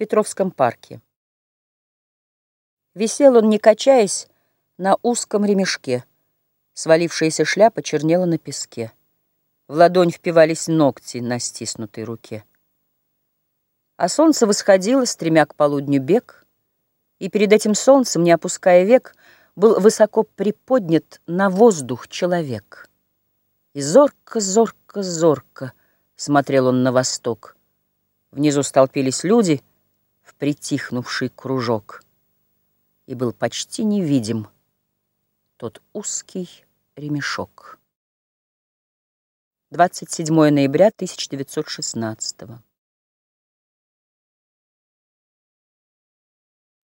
Петровском парке. Висел он, не качаясь, на узком ремешке. Свалившаяся шляпа чернела на песке. В ладонь впивались ногти на стиснутой руке. А солнце восходило, стремя к полудню бег, и перед этим солнцем, не опуская век, был высоко приподнят на воздух человек. И зорко, зорко, зорко смотрел он на восток. Внизу столпились люди — притихнувший кружок, И был почти невидим тот узкий ремешок. 27 ноября 1916